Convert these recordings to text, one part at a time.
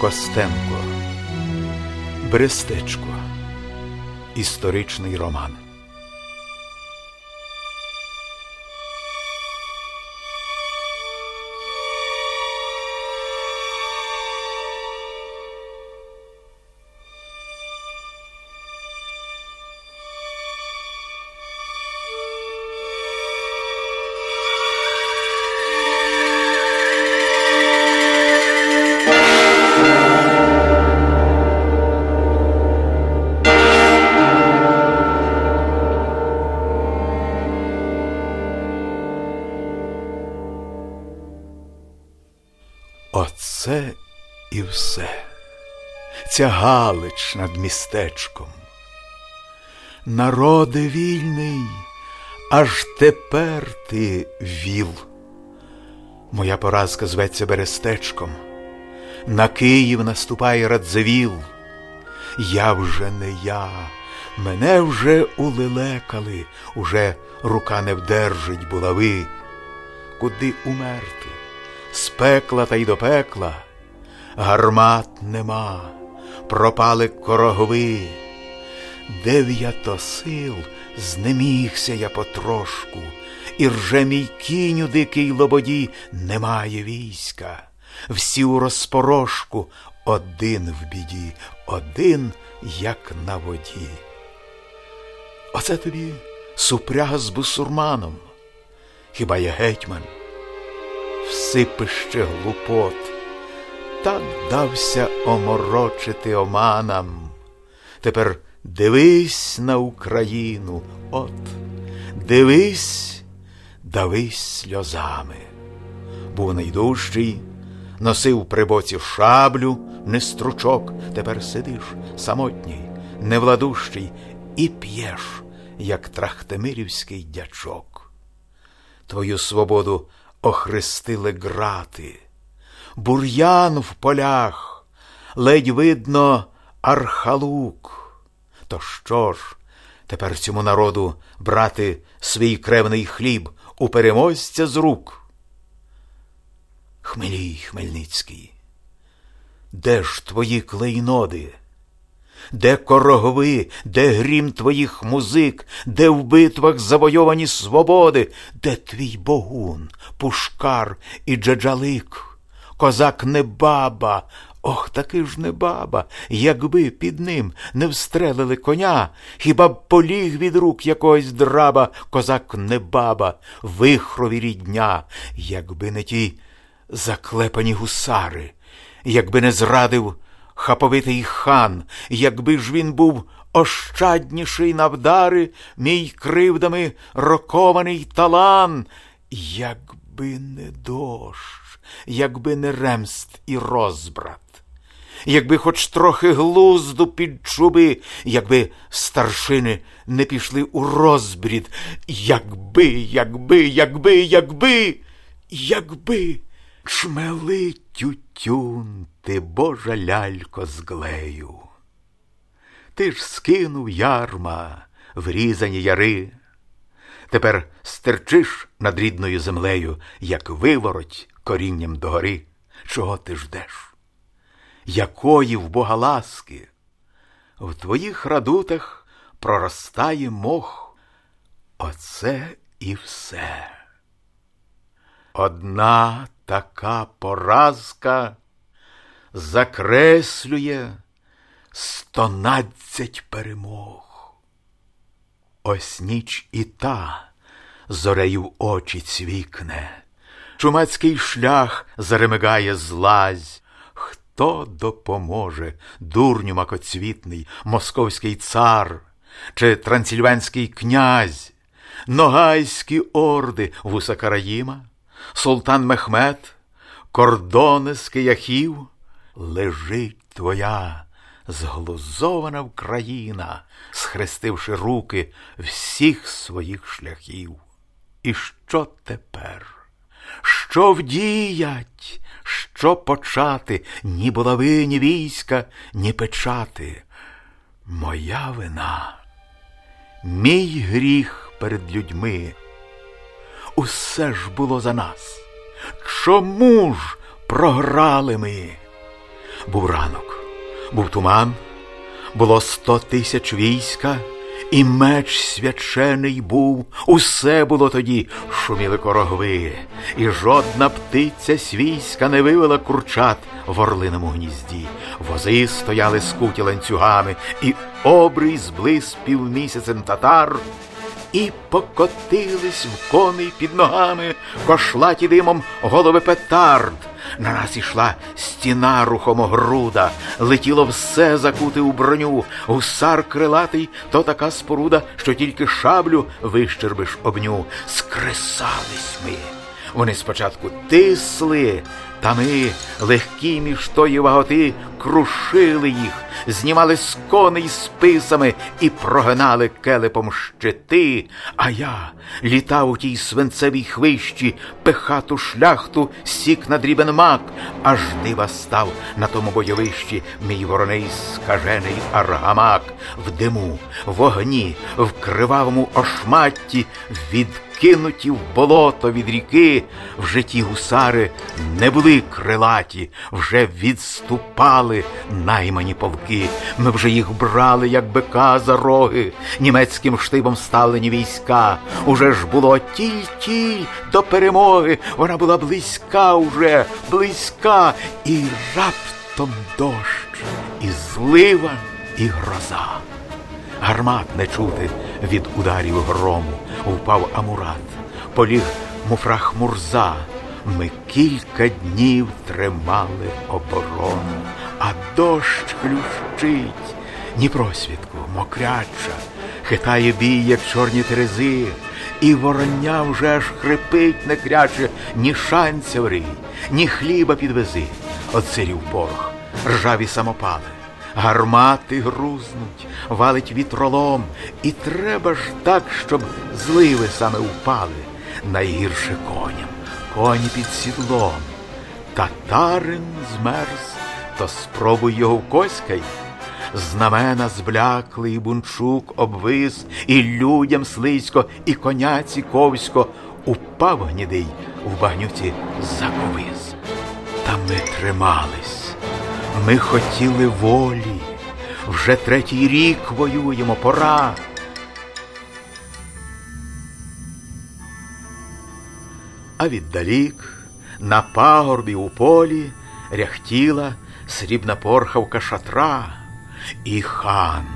Костенко Брестечко Історичний роман. Ця Галич над містечком. Народи вільний, аж тепер ти віл. Моя поразка зветься Берестечком, на Київ наступає Радзивіл. Я вже не я, мене вже улелекали, уже рука не вдержить булави. Куди умерти? з пекла та й до пекла, гармат нема, пропали корогови, дев'ято сил знемігся я потрошку, і рже мій кінь у дикій лободі немає війська, всі у розпорошку, один в біді, один, як на воді. Оце тобі супряга з бусурманом, хіба я гетьман? всипище глупот, так дався оморочити оманам. Тепер дивись на Україну, от, дивись, давись сльозами. Був найдужчий, носив при боці шаблю, не стручок, тепер сидиш самотній, невладущий, і п'єш, як трахтемирівський дячок. Твою свободу охрестили грати, бур'ян в полях, ледь видно архалук. То що ж, тепер цьому народу брати свій кревний хліб у переможця з рук? Хмелій Хмельницький, де ж твої клейноди? де корогви, де грім твоїх музик, де в битвах завойовані свободи, де твій богун, пушкар і джаджалик, козак не баба, ох, таки ж не баба, якби під ним не встрелили коня, хіба б поліг від рук якогось драба, козак не баба, вихрові рідня, якби не ті заклепані гусари, якби не зрадив хаповитий хан, якби ж він був ощадніший на вдари, мій кривдами рокований талан, якби не дощ, якби не ремст і розбрат. Якби хоч трохи глузду під чуби, якби старшини не пішли у розбрід, якби, якби, якби, якби, якби. Чмели тютюн, ти божа лялько з глею. Ти ж скинув ярма врізані яри. Тепер стерчиш над рідною землею, як вивороть корінням догори. Чого ти ждеш? Якої в бога ласки? В твоїх радутах проростає мох. Оце і все. Одна така поразка закреслює стонадцять перемог. Ось ніч і та зорею очі цвікне, чумацький шлях заремигає злазь. Хто допоможе дурню макоцвітний, московський цар чи трансильванський князь, ногайські орди вуса Караїма? султан Мехмед, кордони з кияхів, лежить твоя зглузована Вкраїна, схрестивши руки всіх своїх шляхів. І що тепер? Що вдіять, що почати, ні булави, ні війська, ні печати? Моя вина, мій гріх перед людьми усе ж було за нас. Чому ж програли ми? Був ранок, був туман, було сто тисяч війська, і меч свячений був, усе було тоді, шуміли корогви, і жодна птиця свійська не вивела курчат в орлиному гнізді. Вози стояли скуті ланцюгами, і обрій зблис півмісяцем татар. І покотились в коней під ногами, кошлаті димом голови петард. На нас ішла стіна рухомогруда, летіло все закуте у броню, гусар крилатий то така споруда, що тільки шаблю вищербиш обню. Скресались ми. Вони спочатку тисли, та ми, легкі між тої ваготи, крушили їх, знімали з коней списами і прогинали келепом щити. А я літав у тій свинцевій хвищі, пехату шляхту, сік на дрібен мак, аж дива став на тому бойовищі мій вороний скажений аргамак в диму, в вогні, в кривавому ошматті від кинуті в болото від ріки, в житті гусари не були крилаті, вже відступали наймані полки. Ми вже їх брали, як бика за роги, німецьким штибом ставлені війська. Уже ж було тіль-тіль до перемоги. Вона була близька уже, близька, і раптом дощ, і злива, і гроза. Гармат не чути від ударів грому, впав Амурат, поліг муфрах Мурза. Ми кілька днів тримали оборону, а дощ хлющить, ні просвідку, мокряча, хитає бій, як чорні терези, і вороння вже аж хрипить, не кряче, ні шанця врий, ні хліба підвези, оцирів порох, ржаві самопали гармати грузнуть, валить вітролом, і треба ж так, щоб зливи саме впали. Найгірше коням, коні під сідлом. Татарин змерз, то спробуй його вкоськай. Знамена зблякли, і бунчук обвис, і людям слизько, і коняці ковсько упав гнідий в багнюці заковис. Та ми тримались. Ми хотіли волі, вже третій рік воюємо, пора. А віддалік, на пагорбі у полі, ряхтіла срібна порхавка шатра, і хан,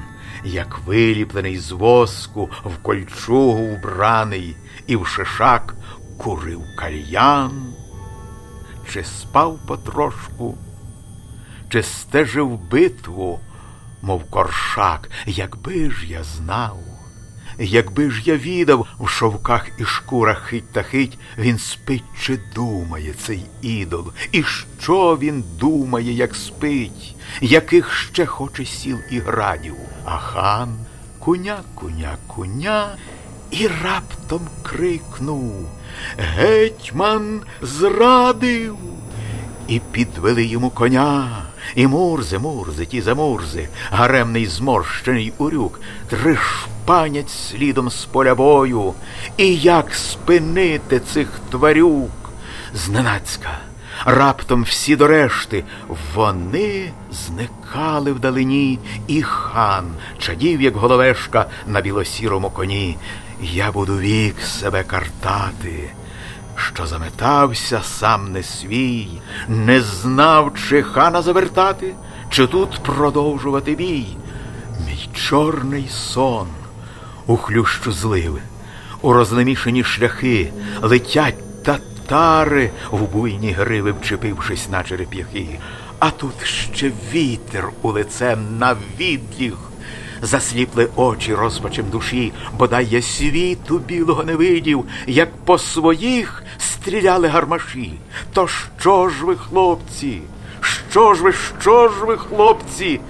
як виліплений з воску, в кольчугу вбраний, і в шишак курив кальян, чи спав потрошку чи стежив битву, мов коршак, якби ж я знав, якби ж я відав в шовках і шкурах хить та хить, він спить чи думає цей ідол, і що він думає, як спить, яких ще хоче сіл і градів, а хан куня, куня, куня. І раптом крикнув. Гетьман зрадив, і підвели йому коня. І мурзи, мурзи, ті замурзи, гаремний зморщений урюк, тришпанять слідом з поля бою, і як спинити цих тварюк? Зненацька, раптом всі до решти, вони зникали вдалині, і хан чадів, як головешка на білосірому коні. Я буду вік себе картати що заметався сам не свій, не знав, чи хана завертати, чи тут продовжувати бій. Мій чорний сон у хлющу зливи, у розлемішені шляхи летять татари в буйні гриви, вчепившись на череп'яхи. А тут ще вітер у лицем на відліг засліпли очі розпачем душі, бодай я світу білого не видів, як по своїх стріляли гармаші. То що ж ви, хлопці? Що ж ви, що ж ви, хлопці?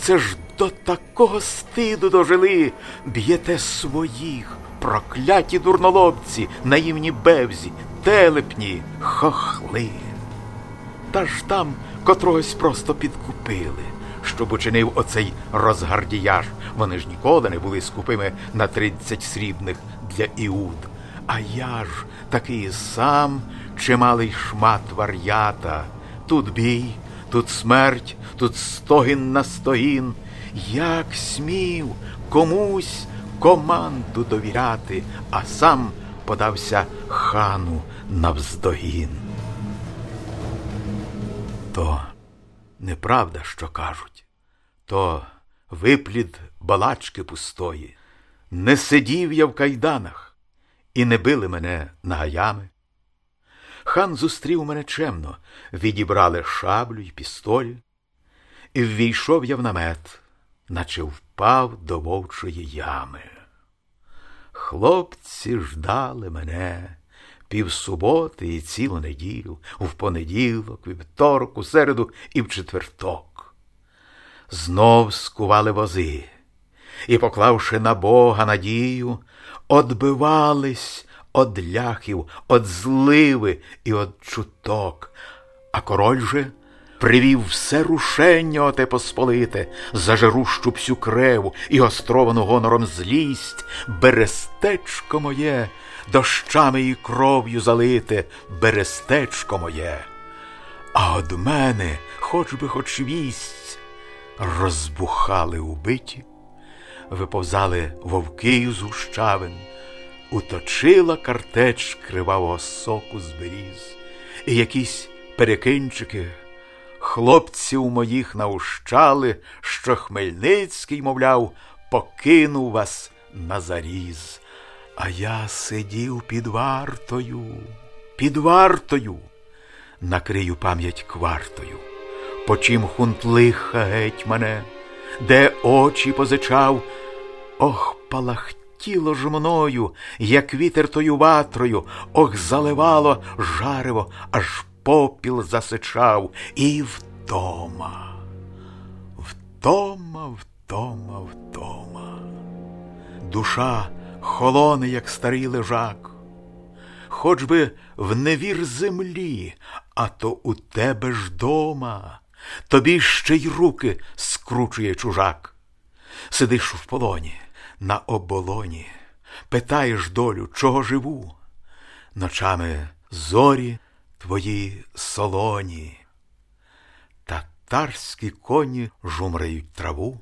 Це ж до такого стиду дожили, б'єте своїх, прокляті дурнолобці, наївні бевзі, телепні, хохли. Та ж там котрогось просто підкупили щоб учинив оцей розгардіяж. Вони ж ніколи не були скупими на тридцять срібних для Іуд. А я ж такий сам чималий шмат вар'ята. Тут бій, тут смерть, тут стогін на стогін. Як смів комусь команду довіряти, а сам подався хану навздогін. То неправда, що кажуть, то виплід балачки пустої. Не сидів я в кайданах і не били мене нагаями. Хан зустрів мене чемно, відібрали шаблю й пістолі, і ввійшов я в намет, наче впав до вовчої ями. Хлопці ждали мене півсуботи і цілу неділю, в понеділок, вівторок, у середу і в четверток. Знов скували вози і, поклавши на Бога надію, одбивались од ляхів, од зливи і од чуток, а король же привів все рушення оте посполите, зажирущу всю креву і островану гонором злість, берестечко моє, дощами і кров'ю залите, берестечко моє. А од мене, хоч би хоч вість, розбухали убиті, виповзали вовки з гущавин, уточила картеч кривавого соку з беріз, і якісь перекинчики хлопців моїх наущали, що Хмельницький, мовляв, покинув вас на заріз. А я сидів під вартою, під вартою, накрию пам'ять квартою, почим хунтлиха геть мене, де очі позичав, ох, палахтіло ж мною, як вітер тою ватрою, ох, заливало жариво, аж попіл засичав, і втома, втома, втома, втома. Душа холоне, як старий лежак, хоч би в невір землі, а то у тебе ж дома, тобі ще й руки скручує чужак. Сидиш в полоні, на оболоні, питаєш долю, чого живу, ночами зорі твої солоні, татарські коні жумрають траву,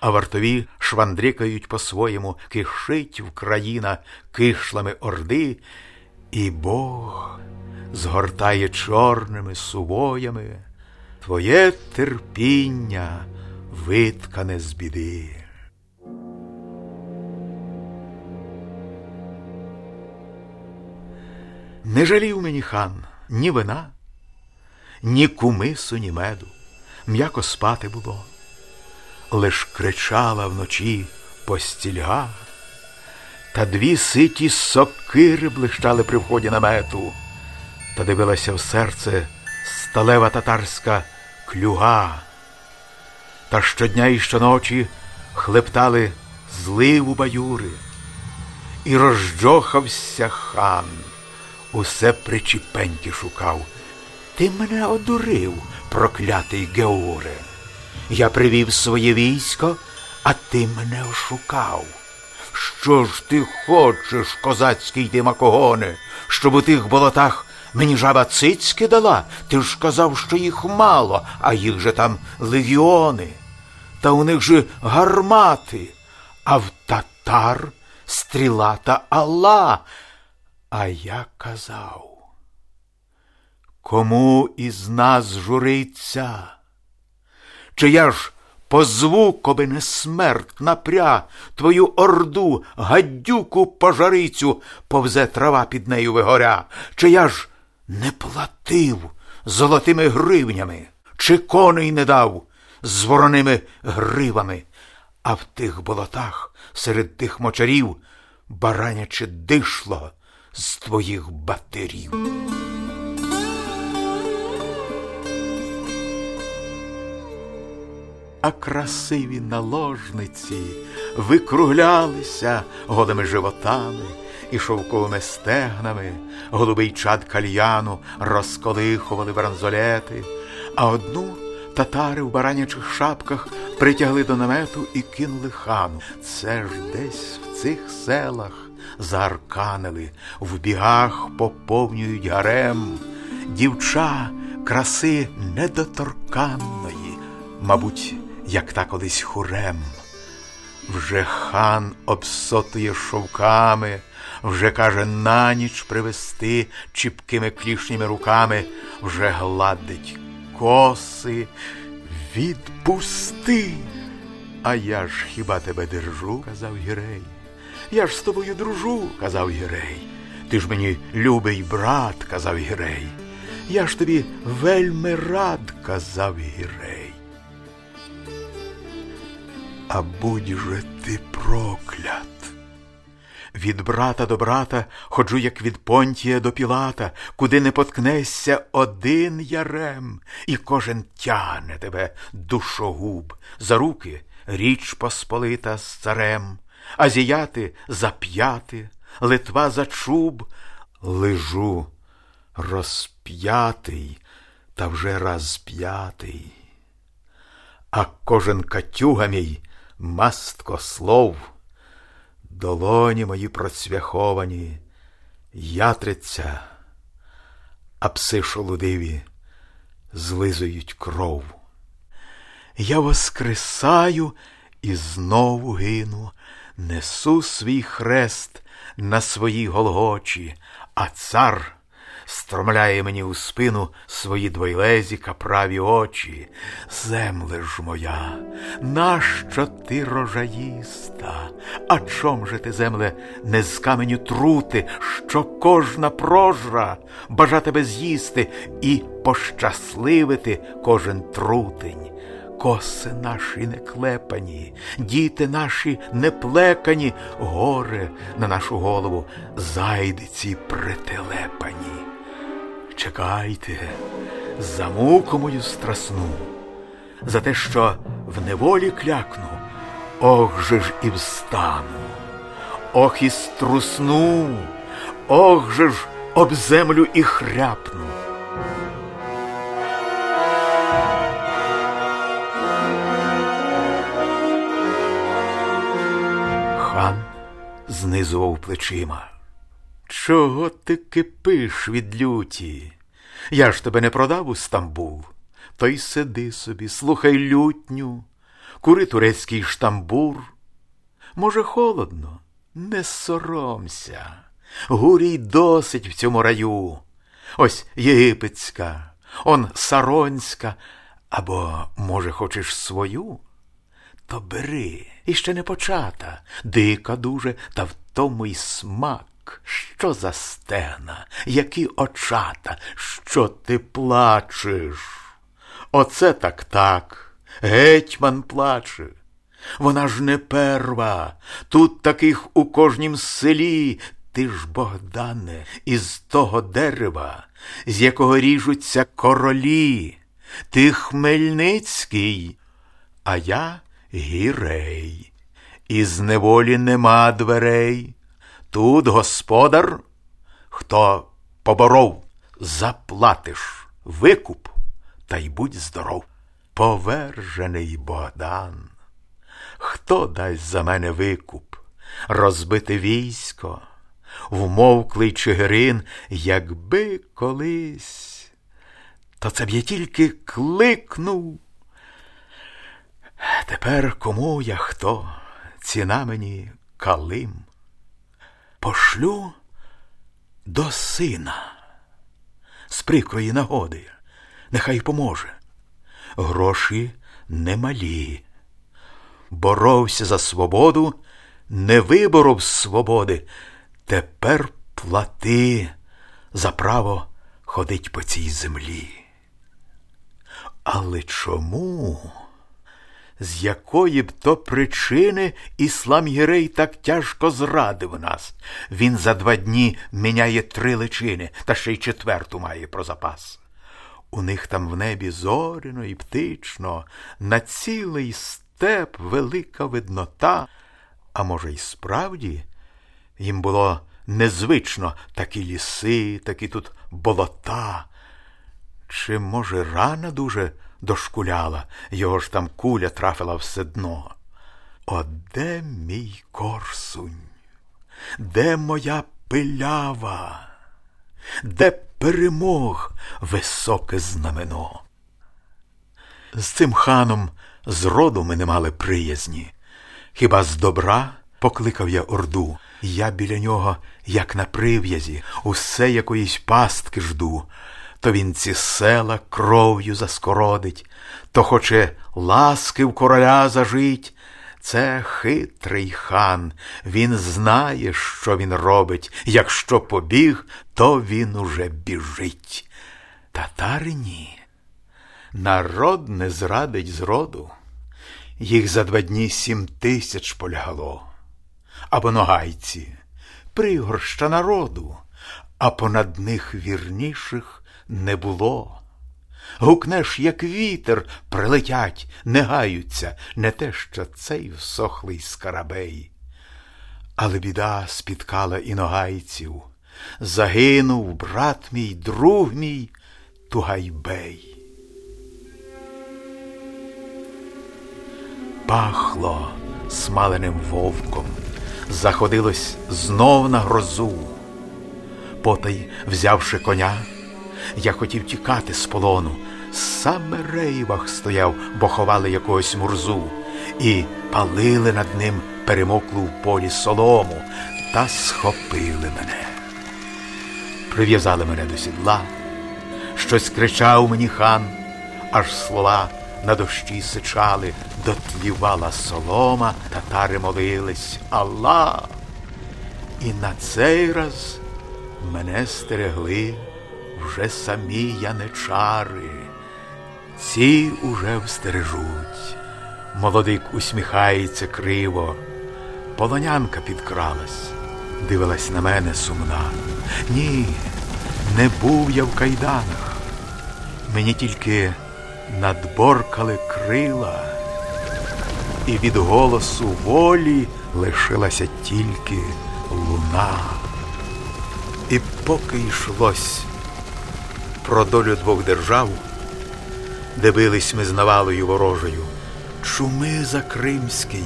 а вартові швандрикають по-своєму, кишить Вкраїна кишлами орди, і Бог згортає чорними сувоями твоє терпіння виткане з біди. Не жалів мені хан ні вина, ні кумису, ні меду, м'яко спати було, лиш кричала вночі постільга, та дві ситі сокири блищали при вході намету, та дивилася в серце сталева татарська клюга, та щодня і щоночі хлептали зливу баюри, і розджохався хан усе причіпеньки шукав. Ти мене одурив, проклятий Геуре. Я привів своє військо, а ти мене ошукав. Що ж ти хочеш, козацький ти макогоне, щоб у тих болотах мені жаба цицьки дала? Ти ж казав, що їх мало, а їх же там легіони. Та у них же гармати, а в татар стріла та Алла. А я казав, кому із нас журиться? Чи я ж позву, коби не смерть напря твою орду, гадюку пожарицю, повзе трава під нею вигоря, чи я ж не платив золотими гривнями, чи коней не дав з вороними гривами, а в тих болотах серед тих мочарів бараняче дишло з твоїх батерів. А красиві наложниці викруглялися голими животами і шовковими стегнами, голубий чад кальяну розколихували бранзолети, а одну татари в баранячих шапках притягли до намету і кинули хану. Це ж десь в цих селах заарканили, в бігах поповнюють гарем, дівча краси недоторканної, мабуть, як та колись хурем. Вже хан обсотує шовками, вже каже на ніч привести чіпкими клішніми руками, вже гладить коси. Відпусти. А я ж хіба тебе держу, казав Гірей. Я ж з тобою дружу, казав Гірей. Ти ж мені любий брат, казав Гірей. Я ж тобі вельми рад, казав Гірей. А будь же ти проклят. Від брата до брата ходжу, як від понтія до пілата, куди не поткнешся один ярем, і кожен тягне тебе, душогуб, за руки річ посполита з царем, азіяти за п'яти, Литва за чуб, лежу розп'ятий та вже розп'ятий. А кожен катюга мій мастко слов, долоні мої просвяховані, ятриця, а пси шолудиві злизують кров. Я воскресаю і знову гину, несу свій хрест на своїй голгочі, а цар стромляє мені у спину свої двойлезі каправі очі. Земле ж моя, нащо ти рожаїста? А чом же ти, земле, не з каменю трути, що кожна прожра бажа тебе з'їсти і пощасливити кожен трутень? коси наші не клепані, діти наші не плекані, горе на нашу голову зайдиці прителепані. Чекайте, за муку мою страсну, за те, що в неволі клякну, ох же ж і встану, ох і струсну, ох же ж об землю і хряпну. Хан знизував плечима. Чого ти кипиш від люті? Я ж тебе не продав у Стамбул. То й сиди собі, слухай лютню, кури турецький штамбур. Може, холодно, не соромся. Гурій досить в цьому раю. Ось єгипетська, он саронська, або, може, хочеш свою? То бери, іще не почата, дика дуже, та в тому й смак. Що за стена, які очата, що ти плачеш? Оце так так. Гетьман плаче. Вона ж не перва, тут таких у кожнім селі. Ти ж, Богдане, із того дерева, з якого ріжуться королі. Ти Хмельницький, а я гірей. Із неволі нема дверей. Тут господар, хто поборов, заплатиш викуп, та й будь здоров. Повержений Богдан. Хто дасть за мене викуп, розбите військо, вмовклий Чигирин, якби колись, то це б я тільки кликнув. Тепер кому я хто? Ціна мені калим. Пошлю до сина з прикрої нагоди, нехай поможе. Гроші немалі. Боровся за свободу, не виборов свободи. Тепер плати за право ходить по цій землі. Але чому? З якої б то причини іслам Єрей так тяжко зрадив нас. Він за два дні міняє три личини, та ще й четверту має про запас. У них там в небі зоряно і птично, на цілий степ велика виднота, а може, й справді їм було незвично такі ліси, такі тут болота. Чи, може, рана дуже дошкуляла, його ж там куля трафила все дно. О, де мій корсунь? Де моя пилява? Де перемог високе знамено. З цим ханом зроду ми не мали приязні. Хіба з добра покликав я орду, я біля нього, як на прив'язі, усе якоїсь пастки жду, то він ці села кров'ю заскородить, то хоче ласки в короля зажить. Це хитрий хан, він знає, що він робить. Якщо побіг, то він уже біжить. Татари ні. Народ не зрадить зроду. Їх за два дні сім тисяч полягало. Або ногайці, пригорща народу, а понад них вірніших не було. Гукнеш, як вітер, прилетять, не гаються, не те, що цей всохлий скарабей. Але біда спіткала і ногайців. Загинув брат мій, друг мій Тугайбей. Пахло смаленим вовком, заходилось знов на грозу. Потай, взявши коня, я хотів тікати з полону. Саме рейвах стояв, бо ховали якогось мурзу, і палили над ним перемоклу в полі солому та схопили мене. Прив'язали мене до сідла, щось кричав мені хан, аж слова на дощі сичали, дотлівала солома, татари молились Аллах. І на цей раз мене стерегли вже самі яничари. Ці уже встережуть. Молодик усміхається криво, полонянка підкралась, дивилась на мене сумна. Ні, не був я в кайданах. Мені тільки надборкали крила, і від голосу волі лишилася тільки луна. І поки йшлось про долю двох держав, де бились ми з навалою ворожою, чуми за Кримський,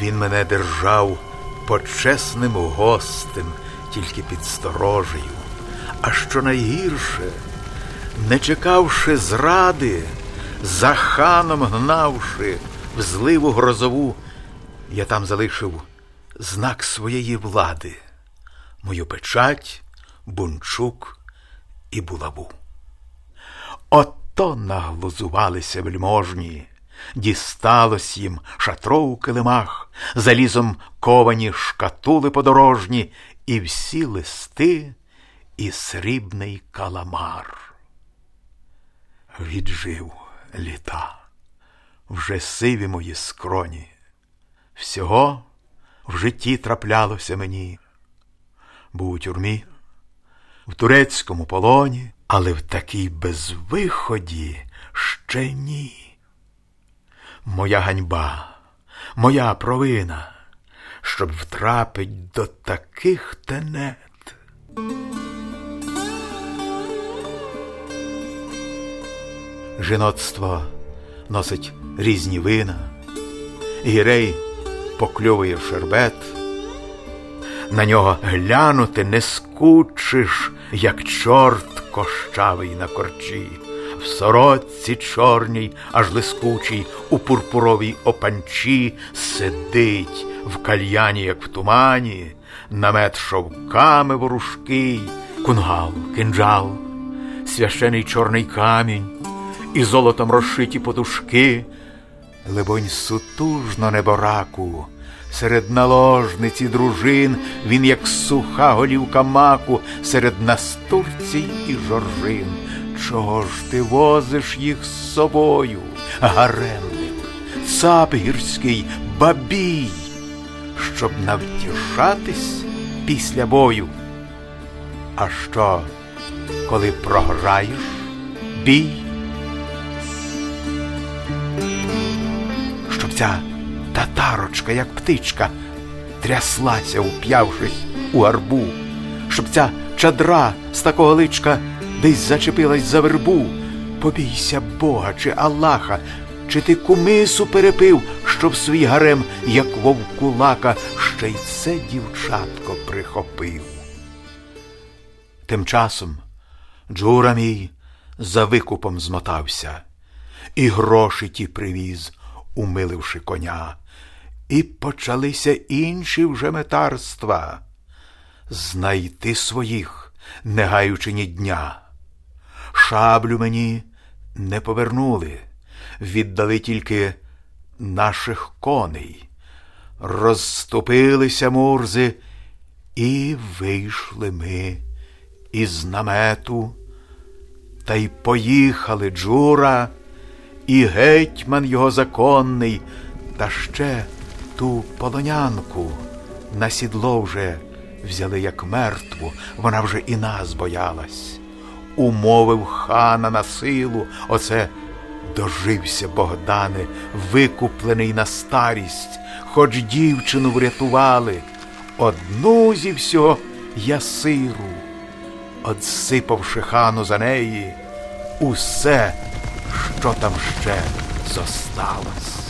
він мене держав почесним гостем, тільки під сторожею. А що найгірше, не чекавши зради, за ханом гнавши в зливу грозову, я там залишив знак своєї влади, мою печать, бунчук і булаву. Ото наглузувалися вельможні, дісталось їм шатро у килимах, залізом ковані шкатули подорожні, і всі листи, і срібний каламар віджив літа, вже сиві мої скроні. Всього в житті траплялося мені. Був у тюрмі, в турецькому полоні, але в такій безвиході ще ні. Моя ганьба, моя провина, щоб втрапить до таких тенет. Жіноцтво носить різні вина, гірей покльовує шербет, на нього глянути не скучиш, як чорт кощавий на корчі, в сорочці чорній, аж лискучій, у пурпуровій опанчі сидить в кальяні, як в тумані, намет шовками ворушкий, кунгал, кинджал, священий чорний камінь і золотом розшиті подушки, либонь, сутужно небораку, серед наложниці дружин він, як суха голівка маку, серед настурцій і жоржин. Чого ж ти возиш їх з собою, гаремник, цап гірський, бабій, щоб навтішатись після бою? А що, коли програєш бій? Щоб ця татарочка, як птичка, тряслася, уп'явшись у гарбу, щоб ця чадра з такого личка десь зачепилась за вербу. Побійся Бога чи Аллаха, чи ти кумису перепив, щоб свій гарем, як вовкулака, ще й це дівчатко прихопив. Тим часом Джура мій за викупом змотався, і гроші ті привіз, умиливши коня, і почалися інші вже метарства. Знайти своїх, не гаючи ні дня. Шаблю мені не повернули, віддали тільки наших коней. Розступилися мурзи, і вийшли ми із намету, та й поїхали Джура, і гетьман його законний, та ще ту полонянку. На сідло вже взяли як мертву, вона вже і нас боялась. Умовив хана на силу, оце дожився Богдане, викуплений на старість, хоч дівчину врятували, одну зі всього ясиру, одсипавши хану за неї, усе, що там ще зосталось.